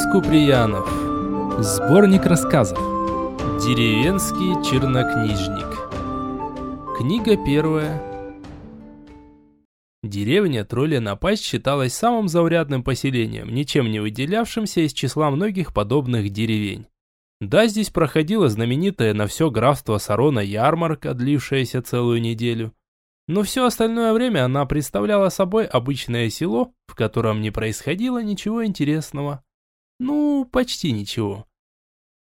Борис Куприянов. Сборник рассказов. Деревенский чернокнижник. Книга первая. Деревня Тролля-Напасть считалась самым заурядным поселением, ничем не выделявшимся из числа многих подобных деревень. Да, здесь проходила знаменитая на все графство Сарона ярмарка, длившаяся целую неделю. Но все остальное время она представляла собой обычное село, в котором не происходило ничего интересного. Ну, почти ничего.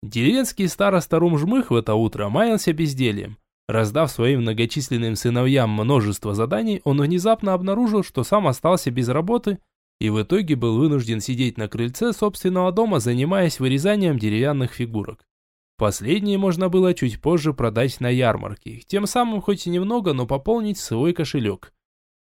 Деревенский староста Румжмых в это утро маялся бездельем. Раздав своим многочисленным сыновьям множество заданий, он внезапно обнаружил, что сам остался без работы и в итоге был вынужден сидеть на крыльце собственного дома, занимаясь вырезанием деревянных фигурок. Последние можно было чуть позже продать на ярмарке, тем самым хоть и немного, но пополнить свой кошелек.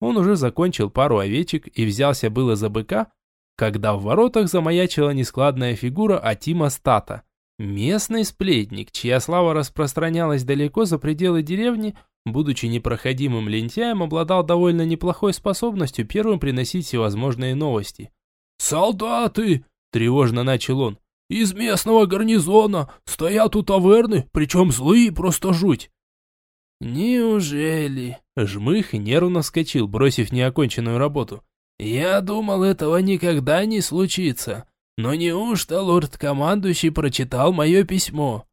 Он уже закончил пару овечек и взялся было за быка, когда в воротах замаячила нескладная фигура Атима Стата. Местный сплетник, чья слава распространялась далеко за пределы деревни, будучи непроходимым лентяем, обладал довольно неплохой способностью первым приносить всевозможные новости. «Солдаты!» – тревожно начал он. Из местного гарнизона стоят у таверны, причем злые просто жуть. Неужели? Жмых нервно вскочил, бросив неоконченную работу. Я думал, этого никогда не случится. Но неужто лорд-командующий прочитал мое письмо?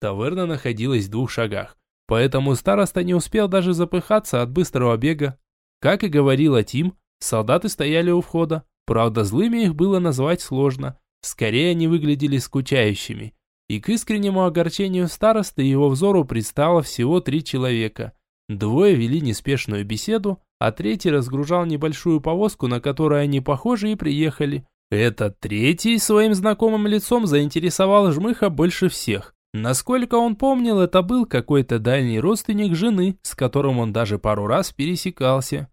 Таверна находилась в двух шагах, поэтому староста не успел даже запыхаться от быстрого бега. Как и говорила Тим, солдаты стояли у входа. Правда, злыми их было назвать сложно. Скорее они выглядели скучающими. И к искреннему огорчению старосты его взору предстало всего три человека. Двое вели неспешную беседу, а третий разгружал небольшую повозку, на которой они, похожи, и приехали. Этот третий своим знакомым лицом заинтересовал Жмыха больше всех. Насколько он помнил, это был какой-то дальний родственник жены, с которым он даже пару раз пересекался.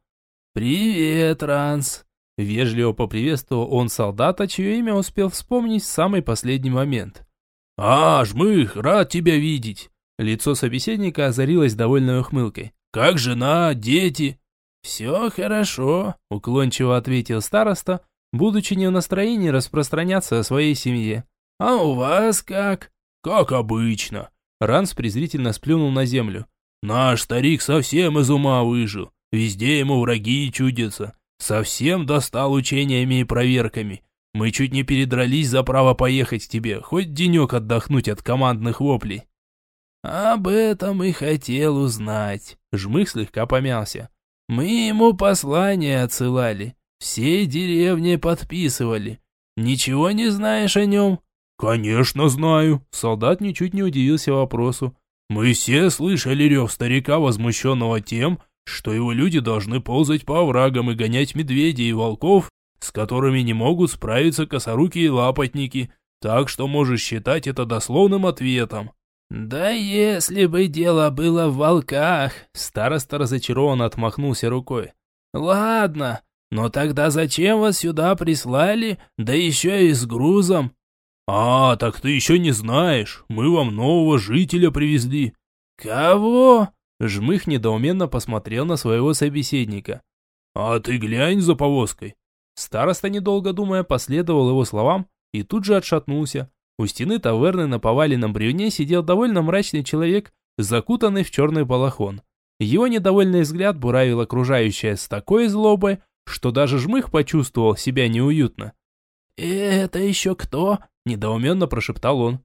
«Привет, Ранс!» Вежливо поприветствовал он солдата, чье имя успел вспомнить в самый последний момент. «А, Жмых, рад тебя видеть!» Лицо собеседника озарилось довольной ухмылкой. «Как жена, дети?» «Все хорошо», – уклончиво ответил староста, будучи не в настроении распространяться о своей семье. «А у вас как?» «Как обычно». Ранс презрительно сплюнул на землю. «Наш старик совсем из ума выжил. Везде ему враги чудятся. Совсем достал учениями и проверками. Мы чуть не передрались за право поехать к тебе, хоть денек отдохнуть от командных воплей. Об этом и хотел узнать. Жмых слегка помялся. Мы ему послание отсылали. Все деревни подписывали. Ничего не знаешь о нем? Конечно знаю. Солдат ничуть не удивился вопросу. Мы все слышали рев старика, возмущенного тем, что его люди должны ползать по оврагам и гонять медведей и волков, с которыми не могут справиться косорукие лапотники, так что можешь считать это дословным ответом. «Да если бы дело было в волках!» Староста разочарованно отмахнулся рукой. «Ладно, но тогда зачем вас сюда прислали, да еще и с грузом?» «А, так ты еще не знаешь, мы вам нового жителя привезли». «Кого?» Жмых недоуменно посмотрел на своего собеседника. «А ты глянь за повозкой!» Староста, недолго думая, последовал его словам и тут же отшатнулся. У стены таверны на поваленном бревне сидел довольно мрачный человек, закутанный в черный балахон. Его недовольный взгляд буравил окружающее с такой злобой, что даже жмых почувствовал себя неуютно. «Это еще кто?» – недоуменно прошептал он.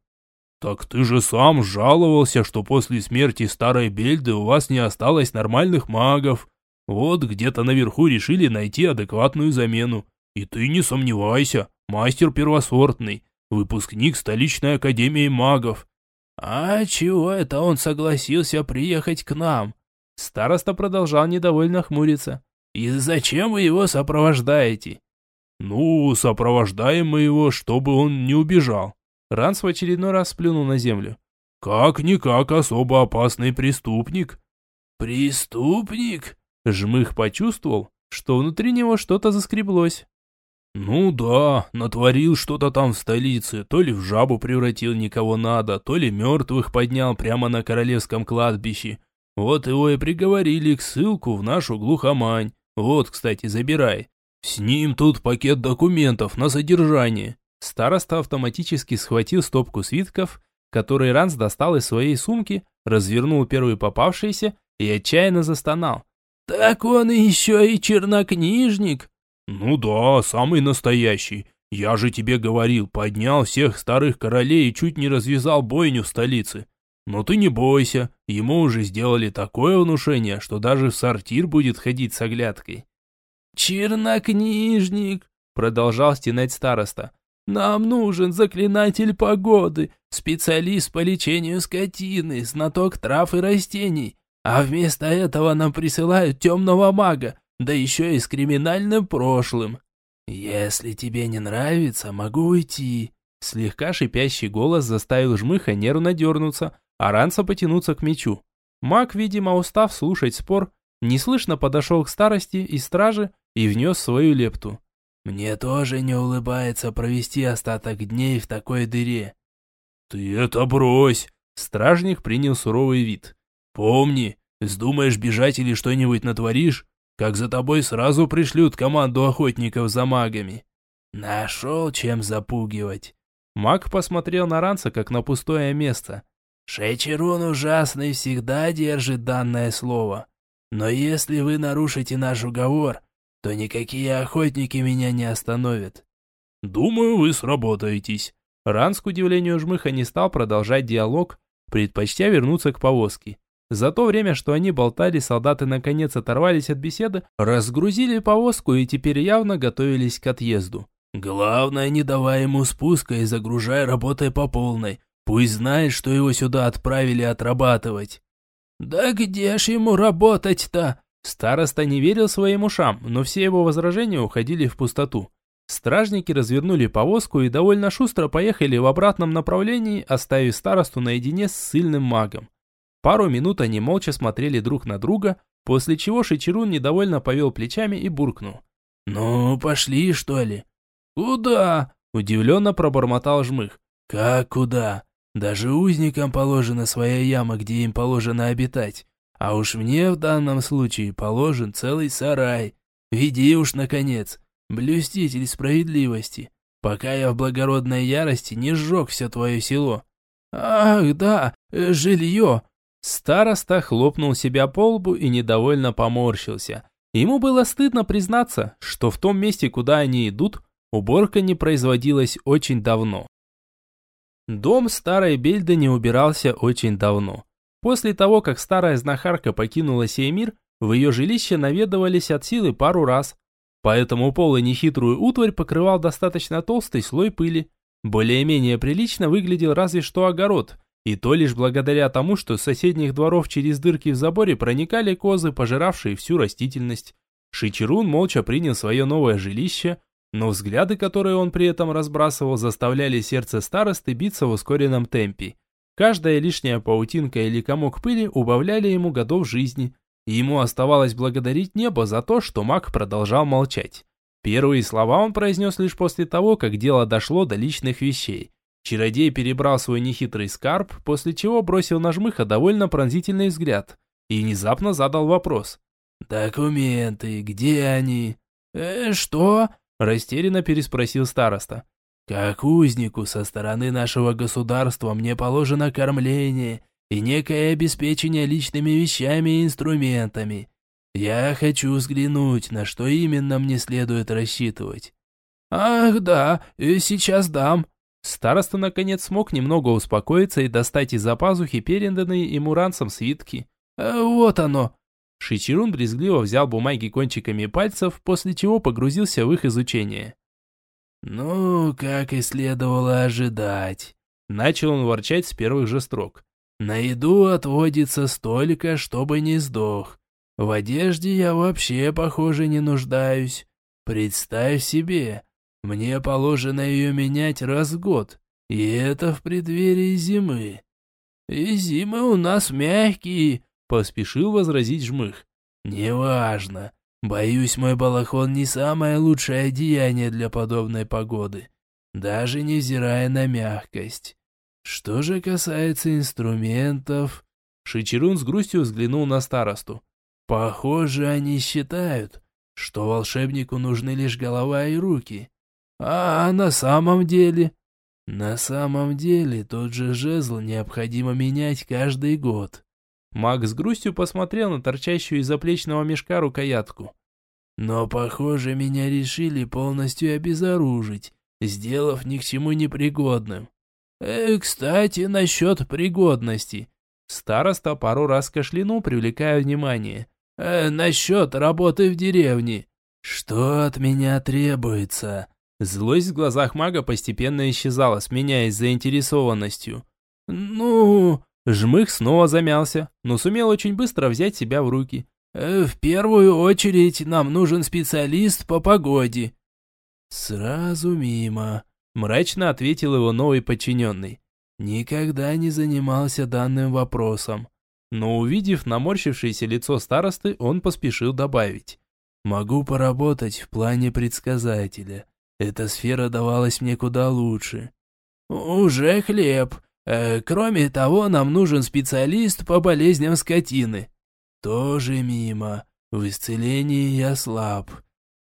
«Так ты же сам жаловался, что после смерти старой Бельды у вас не осталось нормальных магов. Вот где-то наверху решили найти адекватную замену. И ты не сомневайся, мастер первосортный, выпускник столичной академии магов». «А чего это он согласился приехать к нам?» Староста продолжал недовольно хмуриться. «И зачем вы его сопровождаете?» «Ну, сопровождаем мы его, чтобы он не убежал», Ранс в очередной раз сплюнул на землю. «Как-никак особо опасный преступник». «Преступник?» Жмых почувствовал, что внутри него что-то заскреблось. «Ну да, натворил что-то там в столице, то ли в жабу превратил никого надо, то ли мертвых поднял прямо на королевском кладбище. Вот его и приговорили к ссылку в нашу глухомань. Вот, кстати, забирай. С ним тут пакет документов на содержание. Староста автоматически схватил стопку свитков, которые Ранс достал из своей сумки, развернул первый попавшийся и отчаянно застонал. «Так он еще и чернокнижник!» «Ну да, самый настоящий. Я же тебе говорил, поднял всех старых королей и чуть не развязал бойню в столице. Но ты не бойся, ему уже сделали такое внушение, что даже в сортир будет ходить с оглядкой». «Чернокнижник!» – продолжал стенать староста. «Нам нужен заклинатель погоды, специалист по лечению скотины, знаток трав и растений. А вместо этого нам присылают темного мага, да еще и с криминальным прошлым. Если тебе не нравится, могу уйти». Слегка шипящий голос заставил жмыха нервно дернуться, а ранца потянуться к мечу. Маг, видимо, устав слушать спор, неслышно подошел к старости и страже и внес свою лепту. «Мне тоже не улыбается провести остаток дней в такой дыре». «Ты это брось!» Стражник принял суровый вид. «Помни, вздумаешь бежать или что-нибудь натворишь, как за тобой сразу пришлют команду охотников за магами». «Нашел, чем запугивать». Маг посмотрел на Ранца, как на пустое место. «Шейчерун ужасный всегда держит данное слово. Но если вы нарушите наш уговор, то никакие охотники меня не остановят». «Думаю, вы сработаетесь». Ранс, к удивлению жмыха, не стал продолжать диалог, предпочтя вернуться к повозке. За то время, что они болтали, солдаты наконец оторвались от беседы, разгрузили повозку и теперь явно готовились к отъезду. «Главное, не давай ему спуска и загружай работой по полной. Пусть знает, что его сюда отправили отрабатывать». «Да где ж ему работать-то?» Староста не верил своим ушам, но все его возражения уходили в пустоту. Стражники развернули повозку и довольно шустро поехали в обратном направлении, оставив старосту наедине с сильным магом. Пару минут они молча смотрели друг на друга, после чего Шичерун недовольно повел плечами и буркнул. «Ну, пошли, что ли?» «Куда?» – удивленно пробормотал Жмых. «Как куда? Даже узникам положена своя яма, где им положено обитать. А уж мне в данном случае положен целый сарай. Веди уж, наконец, блюститель справедливости, пока я в благородной ярости не сжег все твое село». «Ах, да, э, жилье!» Староста хлопнул себя по лбу и недовольно поморщился. Ему было стыдно признаться, что в том месте, куда они идут, уборка не производилась очень давно. Дом старой Бельды не убирался очень давно. После того, как старая знахарка покинула сей мир, в ее жилище наведывались от силы пару раз. Поэтому пол и нехитрую утварь покрывал достаточно толстый слой пыли. Более-менее прилично выглядел разве что огород, и то лишь благодаря тому, что с соседних дворов через дырки в заборе проникали козы, пожиравшие всю растительность. Шичерун молча принял свое новое жилище, но взгляды, которые он при этом разбрасывал, заставляли сердце старосты биться в ускоренном темпе. Каждая лишняя паутинка или комок пыли убавляли ему годов жизни, и ему оставалось благодарить небо за то, что маг продолжал молчать. Первые слова он произнес лишь после того, как дело дошло до личных вещей. Чародей перебрал свой нехитрый скарб, после чего бросил на жмыха довольно пронзительный взгляд и внезапно задал вопрос. «Документы, где они?» «Э, что?» – растерянно переспросил староста. «Как узнику со стороны нашего государства мне положено кормление и некое обеспечение личными вещами и инструментами. Я хочу взглянуть, на что именно мне следует рассчитывать». «Ах, да, э, сейчас дам», Староста наконец смог немного успокоиться и достать из-за пазухи переданные ему ранцем свитки. «А вот оно!» Шичерун брезгливо взял бумаги кончиками пальцев, после чего погрузился в их изучение. «Ну, как и следовало ожидать», – начал он ворчать с первых же строк. «На еду отводится столько, чтобы не сдох. В одежде я вообще, похоже, не нуждаюсь. Представь себе, мне положено ее менять раз в год, и это в преддверии зимы. И зимы у нас мягкие, поспешил возразить жмых. Неважно. Боюсь, мой балахон не самое лучшее одеяние для подобной погоды, даже невзирая на мягкость. Что же касается инструментов... Шичерун с грустью взглянул на старосту. Похоже, они считают, что волшебнику нужны лишь голова и руки, А на самом деле? На самом деле тот же жезл необходимо менять каждый год. Маг с грустью посмотрел на торчащую из заплечного мешка рукоятку. Но, похоже, меня решили полностью обезоружить, сделав ни к чему непригодным. Э, кстати, насчет пригодности. Староста пару раз кашлянул, привлекая внимание. Э, насчет работы в деревне. Что от меня требуется? Злость в глазах мага постепенно исчезала, сменяясь заинтересованностью. «Ну...» Жмых снова замялся, но сумел очень быстро взять себя в руки. Э, «В первую очередь нам нужен специалист по погоде». «Сразу мимо», – мрачно ответил его новый подчиненный. «Никогда не занимался данным вопросом». Но увидев наморщившееся лицо старосты, он поспешил добавить. «Могу поработать в плане предсказателя. Эта сфера давалась мне куда лучше». «Уже хлеб. Э, кроме того, нам нужен специалист по болезням скотины». «Тоже мимо. В исцелении я слаб».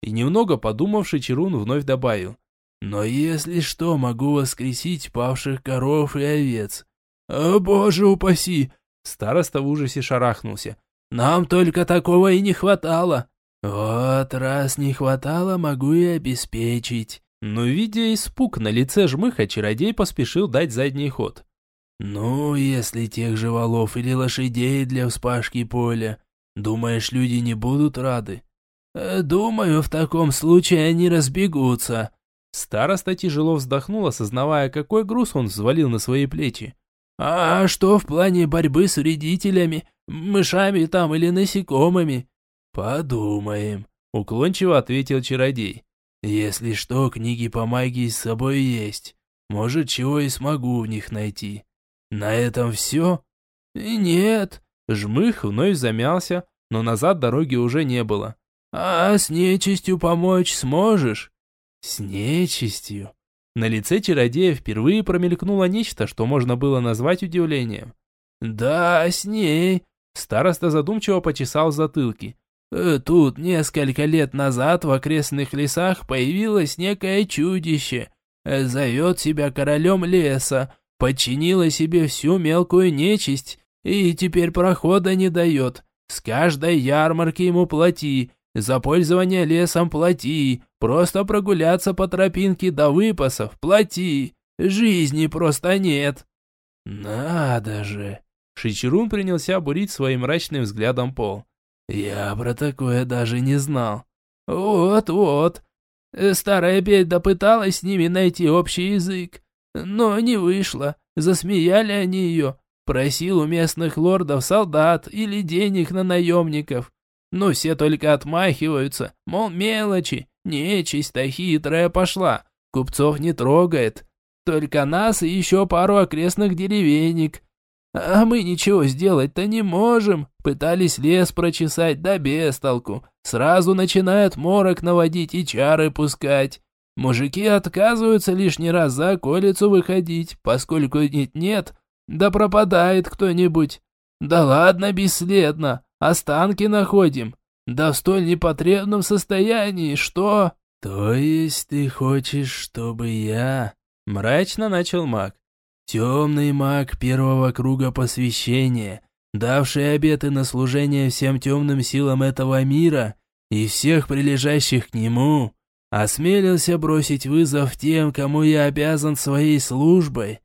И немного подумавший Чарун вновь добавил. «Но если что, могу воскресить павших коров и овец». «О, боже упаси!» Староста в ужасе шарахнулся. «Нам только такого и не хватало». «Вот раз не хватало, могу и обеспечить». Но, видя испуг на лице жмыха, чародей поспешил дать задний ход. «Ну, если тех же валов или лошадей для вспашки поля, думаешь, люди не будут рады?» «Э, «Думаю, в таком случае они разбегутся». Староста тяжело вздохнул, осознавая, какой груз он взвалил на свои плечи. «А что в плане борьбы с вредителями, мышами там или насекомыми?» «Подумаем», — уклончиво ответил чародей. «Если что, книги по магии с собой есть. Может, чего и смогу в них найти. На этом все? Нет. Жмых вновь замялся, но назад дороги уже не было. А с нечистью помочь сможешь? С нечистью? На лице чародея впервые промелькнуло нечто, что можно было назвать удивлением. «Да, с ней». Староста задумчиво почесал. «Э, «Тут несколько лет назад в окрестных лесах появилось некое чудище. Э, зовет себя королем леса, подчинила себе всю мелкую нечисть и теперь прохода не дает. С каждой ярмарки ему плати, за пользование лесом плати, просто прогуляться по тропинке до выпасов плати. Жизни просто нет. Надо же. Шичерун принялся бурить своим мрачным взглядом пол. Я про такое даже не знал. Вот-вот. Старая беда пыталась с ними найти общий язык. Но не вышло. Засмеяли они ее. Просил у местных лордов солдат или денег на наемников. Но все только отмахиваются, мол, мелочи, нечисть-то хитрая пошла, купцов не трогает. Только нас и еще пару окрестных деревенек. А мы ничего сделать-то не можем. Пытались лес прочесать, да без толку. Сразу начинают морок наводить и чары пускать. Мужики отказываются лишний раз за околицу выходить, поскольку нет-нет, да пропадает кто-нибудь. Да ладно бесследно, останки находим. Да в столь непотребном состоянии, что... То есть ты хочешь, чтобы я... Мрачно начал маг. Темный маг первого круга посвящения, давший обеты на служение всем темным силам этого мира и всех прилежащих к нему, Осмелился бросить вызов тем, кому я обязан своей службой.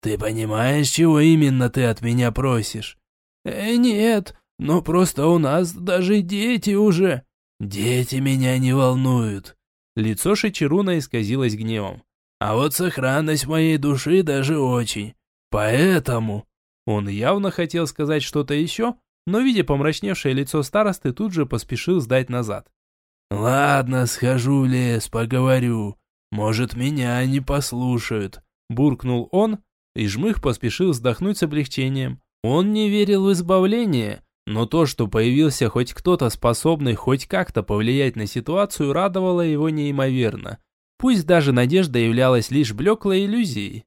Ты понимаешь, чего именно ты от меня просишь? Э, нет, но просто у нас даже дети уже. Дети меня не волнуют. Лицо Шичеруна исказилось гневом. А вот сохранность моей души даже очень. Поэтому... Он явно хотел сказать что-то еще, но, видя помрачневшее лицо старосты, тут же поспешил сдать назад. «Ладно, схожу в лес, поговорю. Может, меня не послушают», – буркнул он, и Жмых поспешил вздохнуть с облегчением. Он не верил в избавление, но то, что появился хоть кто-то способный хоть как-то повлиять на ситуацию, радовало его неимоверно. Пусть даже надежда являлась лишь блеклой иллюзией.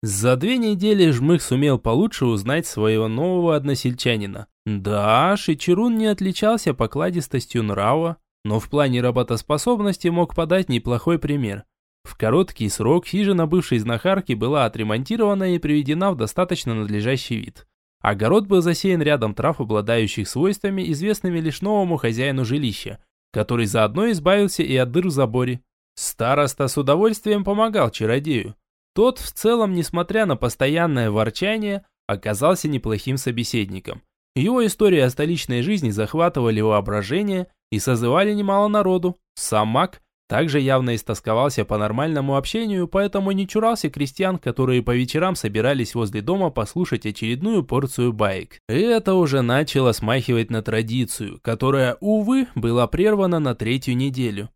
За две недели Жмых сумел получше узнать своего нового односельчанина. Да, Шичерун не отличался покладистостью нрава, но в плане работоспособности мог подать неплохой пример. В короткий срок хижина бывшей знахарки была отремонтирована и приведена в достаточно надлежащий вид. Огород был засеян рядом трав, обладающих свойствами, известными лишь новому хозяину жилища, который заодно избавился и от дыр в заборе. Староста с удовольствием помогал чародею. Тот в целом, несмотря на постоянное ворчание, оказался неплохим собеседником. Его истории о столичной жизни захватывали воображение и созывали немало народу. Сам маг также явно истосковался по нормальному общению, поэтому не чурался крестьян, которые по вечерам собирались возле дома послушать очередную порцию баек. Это уже начало смахивать на традицию, которая, увы, была прервана на третью неделю.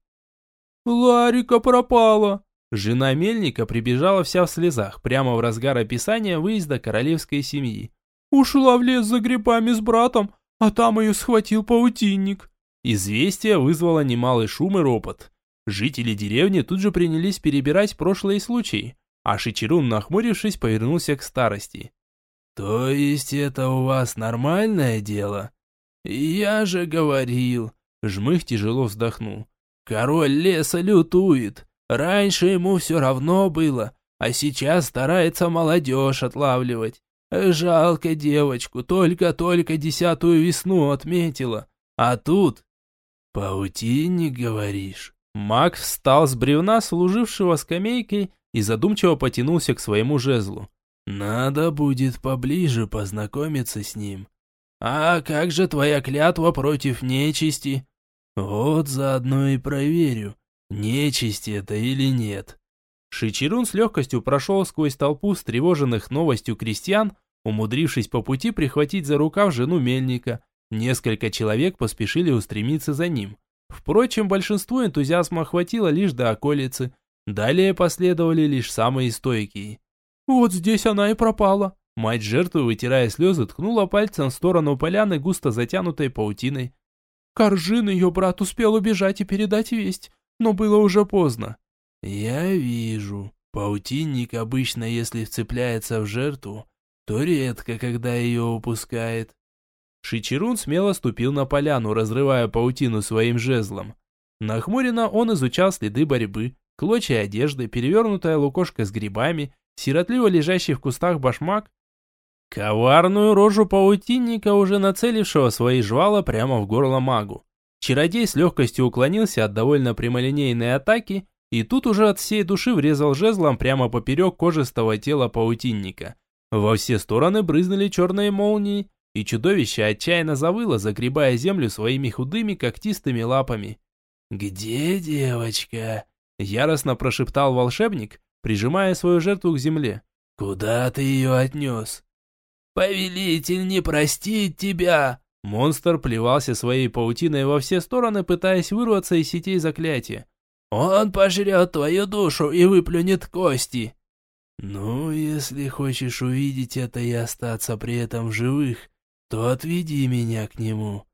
«Ларика пропала!» Жена Мельника прибежала вся в слезах, прямо в разгар описания выезда королевской семьи. «Ушла в лес за грибами с братом, а там ее схватил паутинник». Известие вызвало немалый шум и ропот. Жители деревни тут же принялись перебирать прошлые случаи, а Шичерун, нахмурившись, повернулся к старости. «То есть это у вас нормальное дело?» «Я же говорил...» Жмых тяжело вздохнул. «Король леса лютует. Раньше ему все равно было, а сейчас старается молодежь отлавливать. Жалко девочку, только-только десятую весну отметила. А тут...» «Паутинник, говоришь?» Маг встал с бревна, служившего скамейкой, и задумчиво потянулся к своему жезлу. «Надо будет поближе познакомиться с ним. А как же твоя клятва против нечисти? Вот заодно и проверю, нечисти это или нет». Шичерун с легкостью прошел сквозь толпу встревоженных новостью крестьян, умудрившись по пути прихватить за рукав жену мельника. Несколько человек поспешили устремиться за ним. Впрочем, большинству энтузиазма хватило лишь до околицы. Далее последовали лишь самые стойкие. «Вот здесь она и пропала». Мать жертвы, вытирая слезы, ткнула пальцем в сторону поляны, густо затянутой паутиной. Коржин, ее брат, успел убежать и передать весть, но было уже поздно. «Я вижу. Паутинник обычно, если вцепляется в жертву, то редко, когда ее упускает. Шичерун смело ступил на поляну, разрывая паутину своим жезлом. Нахмуренно он изучал следы борьбы, клочья одежды, перевернутая лукошка с грибами, сиротливо лежащий в кустах башмак. Коварную рожу паутинника, уже нацелившего свои жвала прямо в горло магу. Чародей с легкостью уклонился от довольно прямолинейной атаки, и тут уже от всей души врезал жезлом прямо поперек кожистого тела паутинника. Во все стороны брызнули черные молнии, и чудовище отчаянно завыло, загребая землю своими худыми когтистыми лапами. «Где девочка?» – яростно прошептал волшебник, прижимая свою жертву к земле. «Куда ты ее отнес?» «Повелитель не простит тебя!» Монстр плевался своей паутиной во все стороны, пытаясь вырваться из сетей заклятия. «Он пожрет твою душу и выплюнет кости!» «Ну, если хочешь увидеть это и остаться при этом живых, то отведи меня к нему.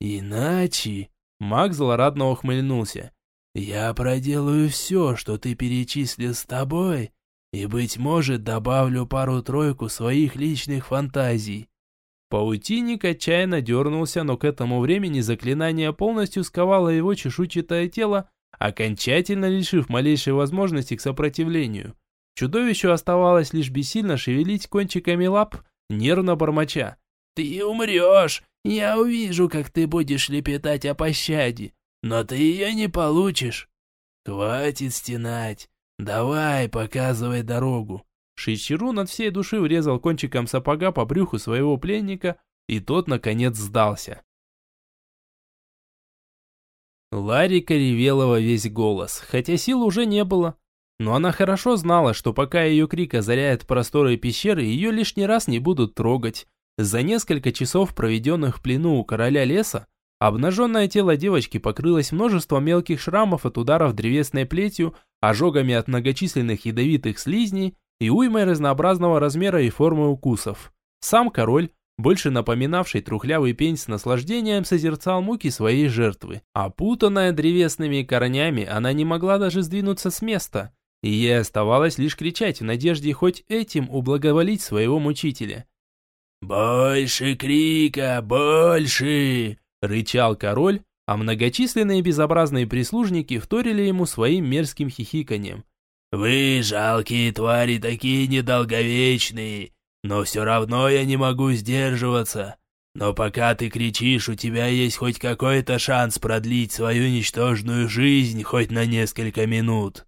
Иначе...» Маг злорадно ухмыльнулся. «Я проделаю все, что ты перечислил с тобой, и, быть может, добавлю пару-тройку своих личных фантазий». Паутинник отчаянно дернулся, но к этому времени заклинание полностью сковало его чешуйчатое тело, окончательно лишив малейшей возможности к сопротивлению. Чудовищу оставалось лишь бессильно шевелить кончиками лап, нервно бормоча. «Ты умрешь! Я увижу, как ты будешь лепетать о пощаде, но ты ее не получишь!» «Хватит стенать! Давай, показывай дорогу!» Шичерун от всей души врезал кончиком сапога по брюху своего пленника, и тот, наконец, сдался. Ларика ревела во весь голос, хотя сил уже не было. Но она хорошо знала, что пока ее крик озаряет просторы пещеры, ее лишний раз не будут трогать. За несколько часов, проведенных в плену у короля леса, обнаженное тело девочки покрылось множеством мелких шрамов от ударов древесной плетью, ожогами от многочисленных ядовитых слизней и уймой разнообразного размера и формы укусов. Сам король, больше напоминавший трухлявый пень с наслаждением, созерцал муки своей жертвы. Опутанная древесными корнями, она не могла даже сдвинуться с места – и ей оставалось лишь кричать в надежде хоть этим ублаговолить своего мучителя. «Больше крика, больше!» – рычал король, а многочисленные безобразные прислужники вторили ему своим мерзким хихиканьем. «Вы, жалкие твари, такие недолговечные, но все равно я не могу сдерживаться. Но пока ты кричишь, у тебя есть хоть какой-то шанс продлить свою ничтожную жизнь хоть на несколько минут».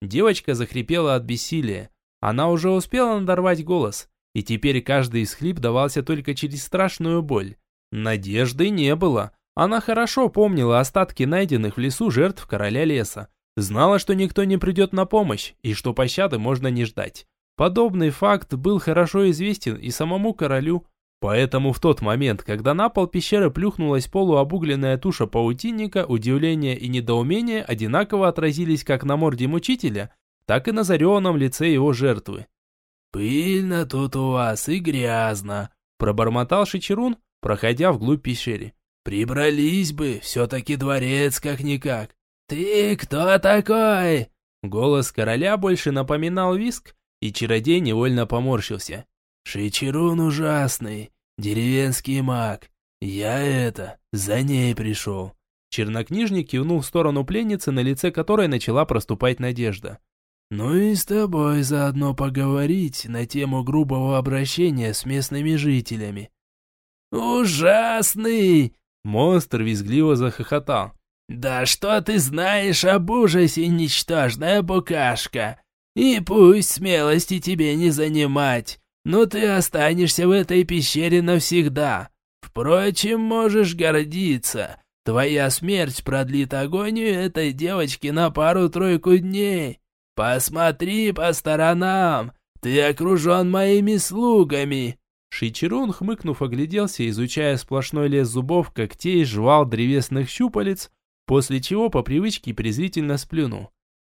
Девочка захрипела от бессилия. Она уже успела надорвать голос, и теперь каждый исхлип давался только через страшную боль. Надежды не было. Она хорошо помнила остатки найденных в лесу жертв короля леса. Знала, что никто не придет на помощь, и что пощады можно не ждать. Подобный факт был хорошо известен и самому королю, Поэтому в тот момент, когда на пол пещеры плюхнулась полуобугленная туша паутинника, удивление и недоумение одинаково отразились как на морде мучителя, так и на зареванном лице его жертвы. «Пыльно тут у вас и грязно», – пробормотал Шичерун, проходя вглубь пещеры. «Прибрались бы, все-таки дворец как-никак». «Ты кто такой?» Голос короля больше напоминал виск, и чародей невольно поморщился. «Шичерун ужасный, «Деревенский маг. Я это, за ней пришел». Чернокнижник кивнул в сторону пленницы, на лице которой начала проступать надежда. «Ну и с тобой заодно поговорить на тему грубого обращения с местными жителями». «Ужасный!» Монстр визгливо захохотал. «Да что ты знаешь об ужасе, ничтожная букашка? И пусть смелости тебе не занимать но ты останешься в этой пещере навсегда. Впрочем, можешь гордиться. Твоя смерть продлит агонию этой девочки на пару-тройку дней. Посмотри по сторонам, ты окружен моими слугами». Шичерун, хмыкнув, огляделся, изучая сплошной лес зубов, когтей, жвал древесных щупалец, после чего по привычке презрительно сплюнул.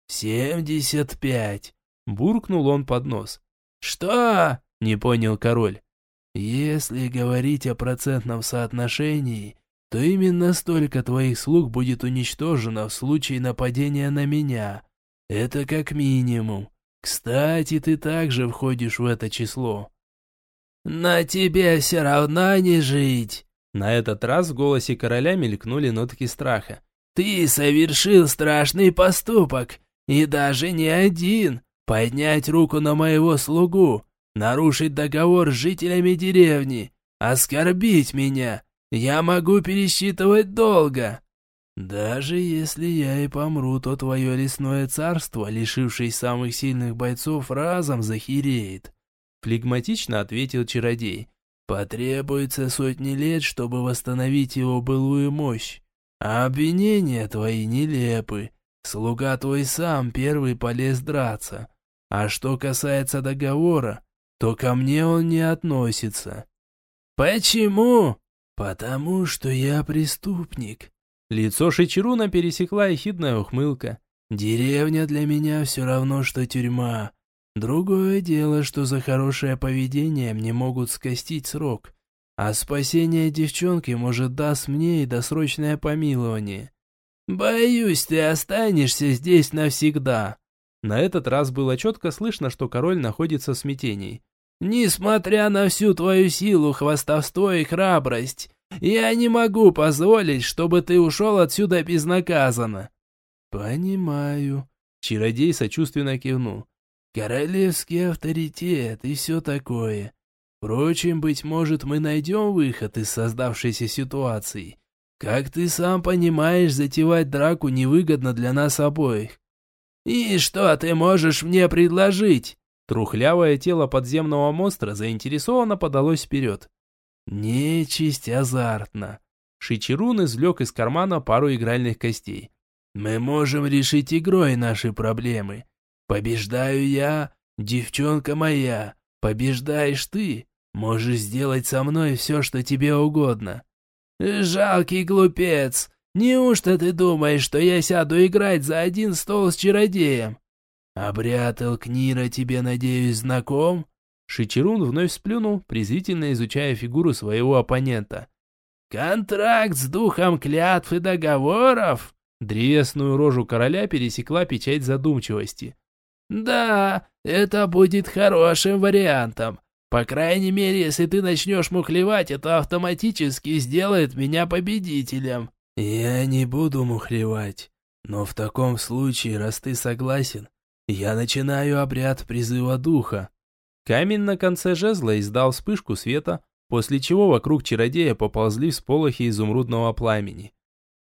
«Семьдесят пять!» – буркнул он под нос. «Что?» Не понял король. Если говорить о процентном соотношении, то именно столько твоих слуг будет уничтожено в случае нападения на меня. Это как минимум. Кстати, ты также входишь в это число. На тебе все равно не жить. На этот раз в голосе короля мелькнули нотки страха. Ты совершил страшный поступок, и даже не один. Поднять руку на моего слугу, нарушить договор с жителями деревни, оскорбить меня. Я могу пересчитывать долго. Даже если я и помру, то твое лесное царство, лишившись самых сильных бойцов, разом захереет. Флегматично ответил чародей. Потребуется сотни лет, чтобы восстановить его былую мощь. А обвинения твои нелепы. Слуга твой сам первый полез драться. А что касается договора, то ко мне он не относится. Почему? Потому что я преступник. Лицо Шичеруна пересекла ехидная ухмылка. Деревня для меня все равно, что тюрьма. Другое дело, что за хорошее поведение мне могут скостить срок, а спасение девчонки может даст мне и досрочное помилование. Боюсь, ты останешься здесь навсегда. На этот раз было четко слышно, что король находится в смятении. Несмотря на всю твою силу, хвастовство и храбрость, я не могу позволить, чтобы ты ушел отсюда безнаказанно». «Понимаю», — чародей сочувственно кивнул. «Королевский авторитет и все такое. Впрочем, быть может, мы найдем выход из создавшейся ситуации. Как ты сам понимаешь, затевать драку невыгодно для нас обоих». «И что ты можешь мне предложить?» Трухлявое тело подземного монстра заинтересованно подалось вперед. «Нечисть азартно». Шичерун извлек из кармана пару игральных костей. «Мы можем решить игрой наши проблемы. Побеждаю я, девчонка моя. Побеждаешь ты. Можешь сделать со мной все, что тебе угодно». «Жалкий глупец! Неужто ты думаешь, что я сяду играть за один стол с чародеем? «Обряд Элкнира тебе, надеюсь, знаком?» Шичерун вновь сплюнул, презрительно изучая фигуру своего оппонента. «Контракт с духом клятв и договоров?» Древесную рожу короля пересекла печать задумчивости. «Да, это будет хорошим вариантом. По крайней мере, если ты начнешь мухлевать, это автоматически сделает меня победителем». «Я не буду мухлевать, но в таком случае, раз ты согласен, я начинаю обряд призыва духа». Камень на конце жезла издал вспышку света, после чего вокруг чародея поползли всполохи изумрудного пламени.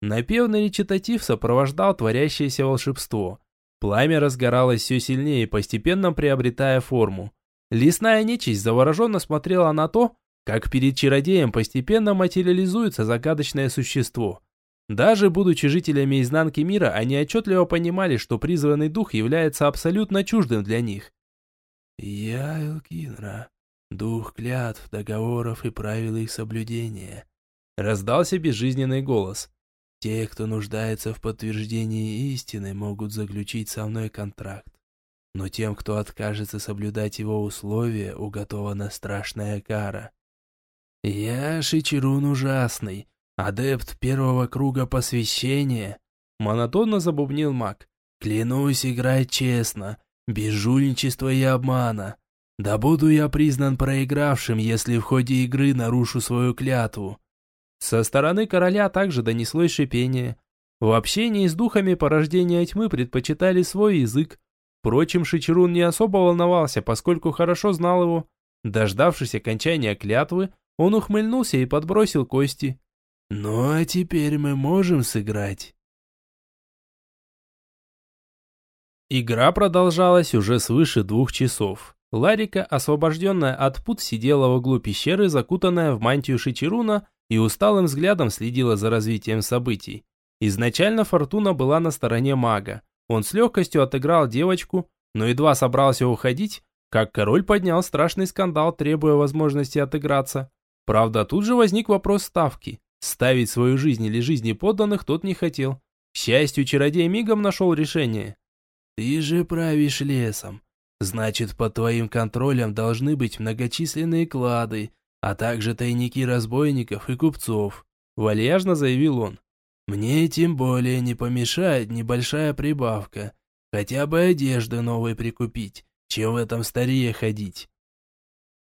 Напевный речитатив сопровождал творящееся волшебство. Пламя разгоралось все сильнее, постепенно приобретая форму. Лесная нечисть завороженно смотрела на то, как перед чародеем постепенно материализуется загадочное существо. Даже будучи жителями изнанки мира, они отчетливо понимали, что призванный дух является абсолютно чуждым для них. «Я Элкинра, дух клятв, договоров и правил их соблюдения», раздался безжизненный голос. «Те, кто нуждается в подтверждении истины, могут заключить со мной контракт. Но тем, кто откажется соблюдать его условия, уготована страшная кара. Я Шичерун Ужасный, адепт первого круга посвящения, монотонно забубнил маг. Клянусь играть честно, без жульничества и обмана. Да буду я признан проигравшим, если в ходе игры нарушу свою клятву. Со стороны короля также донеслось шипение. В общении с духами порождения тьмы предпочитали свой язык, Впрочем, Шичерун не особо волновался, поскольку хорошо знал его. Дождавшись окончания клятвы, он ухмыльнулся и подбросил кости. «Ну а теперь мы можем сыграть». Игра продолжалась уже свыше двух часов. Ларика, освобожденная от пут, сидела в углу пещеры, закутанная в мантию Шичеруна, и усталым взглядом следила за развитием событий. Изначально Фортуна была на стороне мага. Он с легкостью отыграл девочку, но едва собрался уходить, как король поднял страшный скандал, требуя возможности отыграться. Правда, тут же возник вопрос ставки. Ставить свою жизнь или жизни подданных тот не хотел. К счастью, чародей мигом нашел решение. «Ты же правишь лесом. Значит, под твоим контролем должны быть многочисленные клады, а также тайники разбойников и купцов», – вальяжно заявил он. Мне тем более не помешает небольшая прибавка. Хотя бы одежды новой прикупить, чем в этом старее ходить.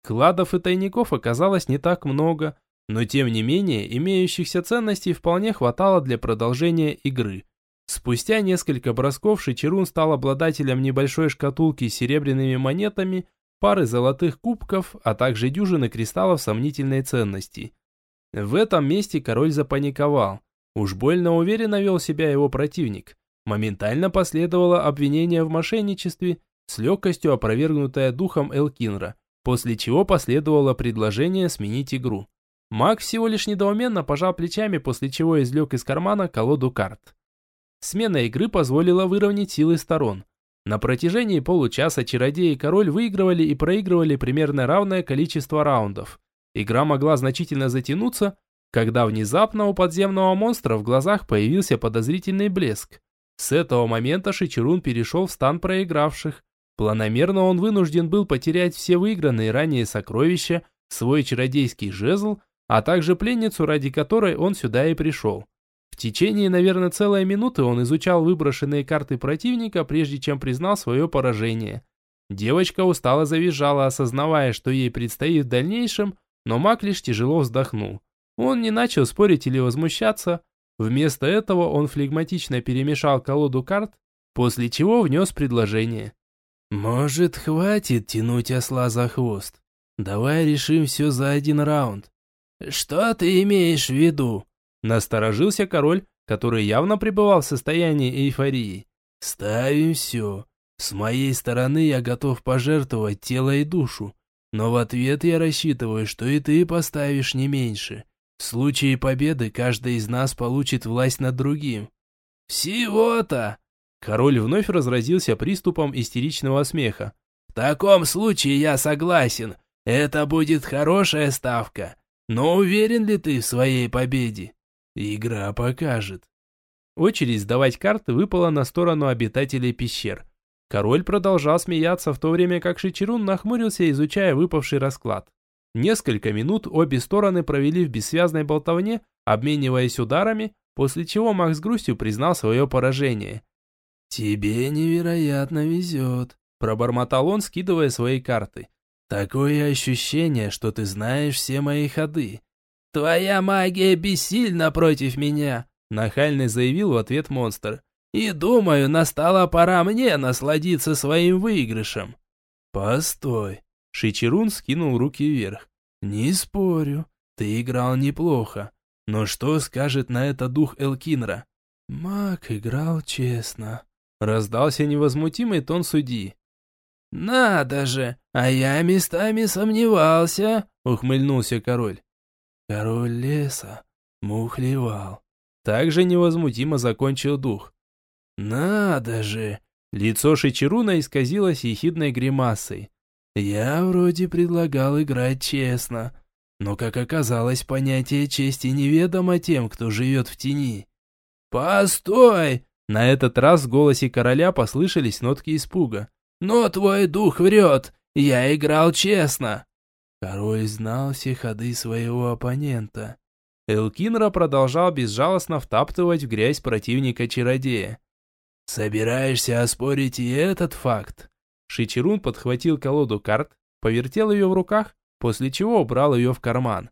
Кладов и тайников оказалось не так много, но тем не менее имеющихся ценностей вполне хватало для продолжения игры. Спустя несколько бросков Шичерун стал обладателем небольшой шкатулки с серебряными монетами, пары золотых кубков, а также дюжины кристаллов сомнительной ценности. В этом месте король запаниковал. Уж больно уверенно вел себя его противник. Моментально последовало обвинение в мошенничестве, с легкостью опровергнутое духом Элкинра, после чего последовало предложение сменить игру. Маг всего лишь недоуменно пожал плечами, после чего извлек из кармана колоду карт. Смена игры позволила выровнять силы сторон. На протяжении получаса чародей и король выигрывали и проигрывали примерно равное количество раундов. Игра могла значительно затянуться, когда внезапно у подземного монстра в глазах появился подозрительный блеск. С этого момента Шичерун перешел в стан проигравших. Планомерно он вынужден был потерять все выигранные ранее сокровища, свой чародейский жезл, а также пленницу, ради которой он сюда и пришел. В течение, наверное, целой минуты он изучал выброшенные карты противника, прежде чем признал свое поражение. Девочка устало завизжала, осознавая, что ей предстоит в дальнейшем, но маг лишь тяжело вздохнул. Он не начал спорить или возмущаться. Вместо этого он флегматично перемешал колоду карт, после чего внес предложение. «Может, хватит тянуть осла за хвост? Давай решим все за один раунд». «Что ты имеешь в виду?» Насторожился король, который явно пребывал в состоянии эйфории. «Ставим все. С моей стороны я готов пожертвовать тело и душу, но в ответ я рассчитываю, что и ты поставишь не меньше. В случае победы каждый из нас получит власть над другим. Всего-то! Король вновь разразился приступом истеричного смеха. В таком случае я согласен. Это будет хорошая ставка. Но уверен ли ты в своей победе? Игра покажет. Очередь сдавать карты выпала на сторону обитателей пещер. Король продолжал смеяться, в то время как Шичерун нахмурился, изучая выпавший расклад. Несколько минут обе стороны провели в бессвязной болтовне, обмениваясь ударами, после чего Макс грустью признал свое поражение. «Тебе невероятно везет», – пробормотал он, скидывая свои карты. «Такое ощущение, что ты знаешь все мои ходы». «Твоя магия бессильна против меня», Нахально заявил в ответ монстр. «И думаю, настала пора мне насладиться своим выигрышем». «Постой». Шичерун скинул руки вверх. «Не спорю, ты играл неплохо. Но что скажет на это дух Элкинра?» «Маг играл честно», — раздался невозмутимый тон судьи. «Надо же, а я местами сомневался», — ухмыльнулся король. Король леса мухлевал. Также невозмутимо закончил дух. «Надо же!» Лицо Шичеруна исказилось ехидной гримасой. «Я вроде предлагал играть честно, но, как оказалось, понятие чести неведомо тем, кто живет в тени». «Постой!» На этот раз в голосе короля послышались нотки испуга. «Но твой дух врет! Я играл честно!» Король знал все ходы своего оппонента. Элкинра продолжал безжалостно втаптывать в грязь противника-чародея. «Собираешься оспорить и этот факт?» Шичерун подхватил колоду карт, повертел ее в руках, после чего убрал ее в карман.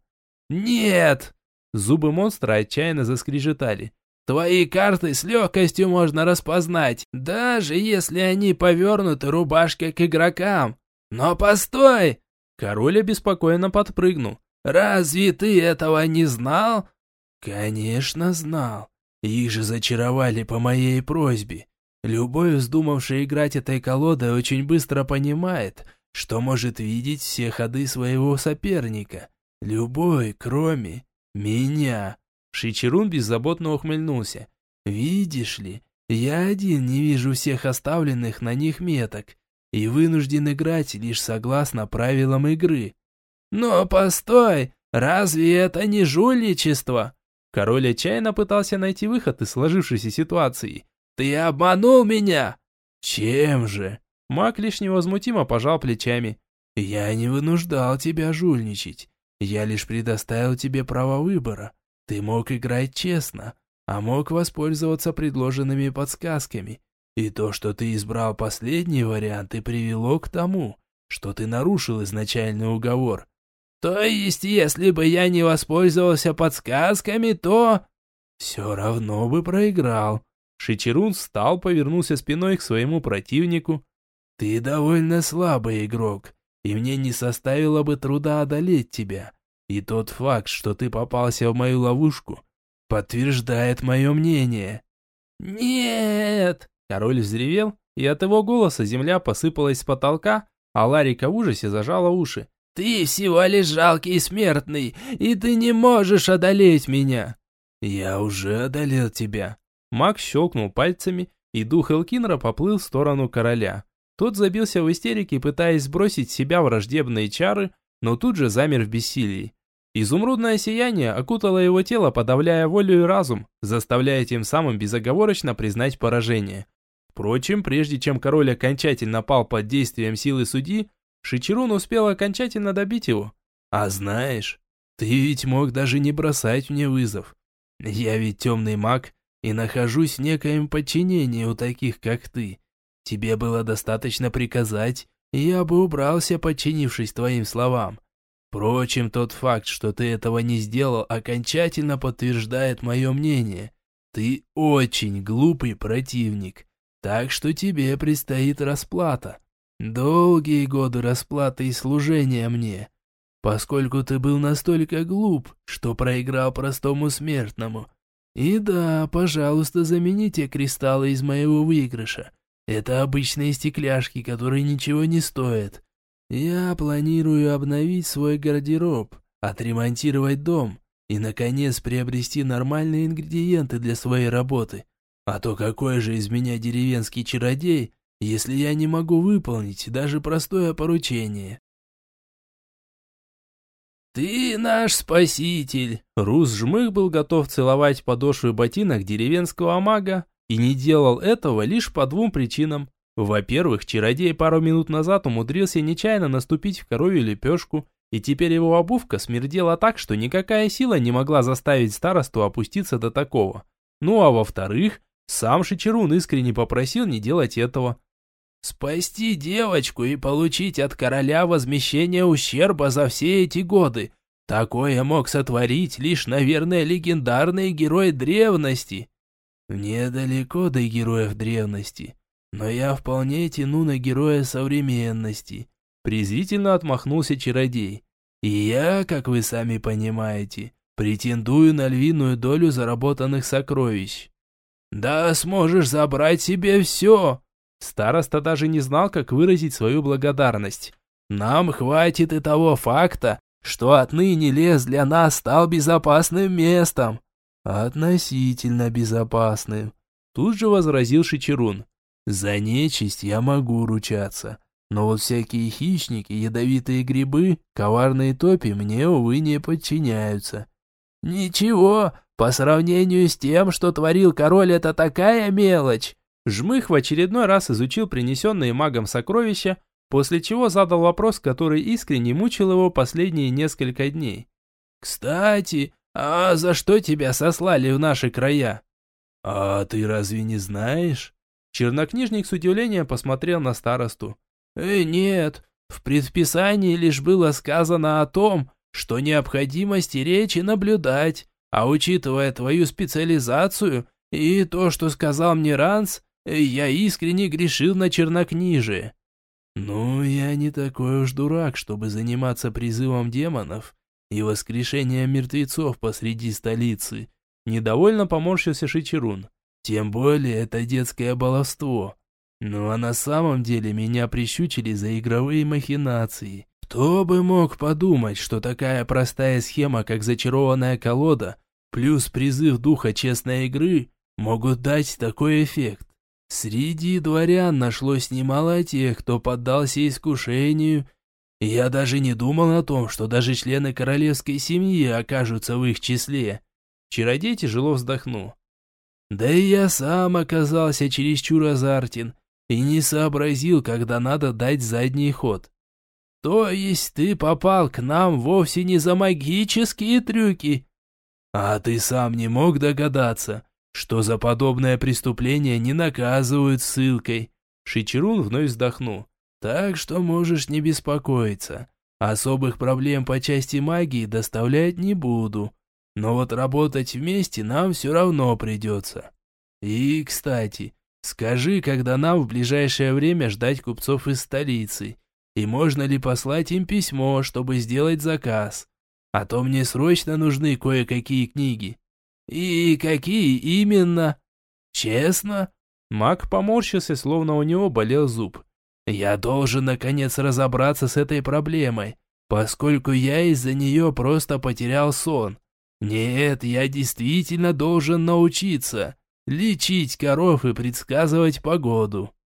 «Нет!» Зубы монстра отчаянно заскрежетали. «Твои карты с легкостью можно распознать, даже если они повернуты рубашкой к игрокам. Но постой!» Король обеспокоенно подпрыгнул. «Разве ты этого не знал?» «Конечно знал. Их же зачаровали по моей просьбе. Любой, вздумавший играть этой колодой, очень быстро понимает, что может видеть все ходы своего соперника. Любой, кроме меня». Шичерун беззаботно ухмыльнулся. «Видишь ли, я один не вижу всех оставленных на них меток и вынужден играть лишь согласно правилам игры. «Но постой, разве это не жульничество?» Король отчаянно пытался найти выход из сложившейся ситуации. «Ты обманул меня!» «Чем же?» Маг лишь невозмутимо пожал плечами. «Я не вынуждал тебя жульничать. Я лишь предоставил тебе право выбора. Ты мог играть честно, а мог воспользоваться предложенными подсказками. И то, что ты избрал последний вариант, и привело к тому, что ты нарушил изначальный уговор. То есть, если бы я не воспользовался подсказками, то... Все равно бы проиграл. Шичерун встал, повернулся спиной к своему противнику. Ты довольно слабый игрок, и мне не составило бы труда одолеть тебя. И тот факт, что ты попался в мою ловушку, подтверждает мое мнение. «Нет!» Король взревел, и от его голоса земля посыпалась с потолка, а Ларика в ужасе зажала уши. «Ты всего лишь жалкий смертный, и ты не можешь одолеть меня!» «Я уже одолел тебя!» Маг щелкнул пальцами, и дух Элкинра поплыл в сторону короля. Тот забился в истерике, пытаясь сбросить с себя враждебные чары, но тут же замер в бессилии. Изумрудное сияние окутало его тело, подавляя волю и разум, заставляя тем самым безоговорочно признать поражение. Впрочем, прежде чем король окончательно пал под действием силы судьи, Шичерун успел окончательно добить его. «А знаешь, ты ведь мог даже не бросать мне вызов. Я ведь темный маг и нахожусь в некоем подчинении у таких, как ты. Тебе было достаточно приказать, и я бы убрался, подчинившись твоим словам. Впрочем, тот факт, что ты этого не сделал, окончательно подтверждает мое мнение. Ты очень глупый противник, так что тебе предстоит расплата. Долгие годы расплаты и служения мне, поскольку ты был настолько глуп, что проиграл простому смертному. И да, пожалуйста, замените кристаллы из моего выигрыша. Это обычные стекляшки, которые ничего не стоят. Я планирую обновить свой гардероб, отремонтировать дом и, наконец, приобрести нормальные ингредиенты для своей работы. А то какой же из меня деревенский чародей, если я не могу выполнить даже простое поручение? «Ты наш спаситель!» Рус Жмых был готов целовать подошвы ботинок деревенского мага и не делал этого лишь по двум причинам. Во-первых, чародей пару минут назад умудрился нечаянно наступить в коровью лепешку, и теперь его обувка смердела так, что никакая сила не могла заставить старосту опуститься до такого. Ну а во-вторых, сам Шичерун искренне попросил не делать этого. «Спасти девочку и получить от короля возмещение ущерба за все эти годы. Такое мог сотворить лишь, наверное, легендарный герой древности. Недалеко до героев древности, но я вполне тяну на героя современности. Презрительно отмахнулся чародей. И я, как вы сами понимаете, претендую на львиную долю заработанных сокровищ. Да сможешь забрать себе все. Староста даже не знал, как выразить свою благодарность. Нам хватит и того факта, что отныне лес для нас стал безопасным местом. Относительно безопасным. Тут же возразил Шичерун. За нечисть я могу ручаться. Но вот всякие хищники, ядовитые грибы, коварные топи мне, увы, не подчиняются. Ничего, по сравнению с тем, что творил король, это такая мелочь. Жмых в очередной раз изучил принесенные магом сокровища, после чего задал вопрос, который искренне мучил его последние несколько дней. «Кстати, а за что тебя сослали в наши края?» «А ты разве не знаешь?» Чернокнижник с удивлением посмотрел на старосту. «Э, нет, в предписании лишь было сказано о том, что необходимо стеречь и наблюдать, а учитывая твою специализацию и то, что сказал мне Ранс, я искренне грешил на чернокнижие». «Ну, я не такой уж дурак, чтобы заниматься призывом демонов и воскрешением мертвецов посреди столицы», недовольно поморщился Шичерун. «Тем более это детское баловство. Ну а на самом деле меня прищучили за игровые махинации. Кто бы мог подумать, что такая простая схема, как зачарованная колода, плюс призыв духа честной игры, могут дать такой эффект. Среди дворян нашлось немало тех, кто поддался искушению. я даже не думал о том, что даже члены королевской семьи окажутся в их числе. Чародей тяжело вздохнул. Да и я сам оказался чересчур азартен и не сообразил, когда надо дать задний ход. То есть ты попал к нам вовсе не за магические трюки? А ты сам не мог догадаться, что за подобное преступление не наказывают ссылкой. Шичерун вновь вздохнул. Так что можешь не беспокоиться. Особых проблем по части магии доставлять не буду. Но вот работать вместе нам все равно придется. И, кстати, скажи, когда нам в ближайшее время ждать купцов из столицы, и можно ли послать им письмо, чтобы сделать заказ. А то мне срочно нужны кое-какие книги. «И какие именно?» «Честно?» Мак поморщился, словно у него болел зуб. «Я должен, наконец, разобраться с этой проблемой, поскольку я из-за нее просто потерял сон. Нет, я действительно должен научиться лечить коров и предсказывать погоду».